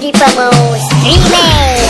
Big Famous streamer.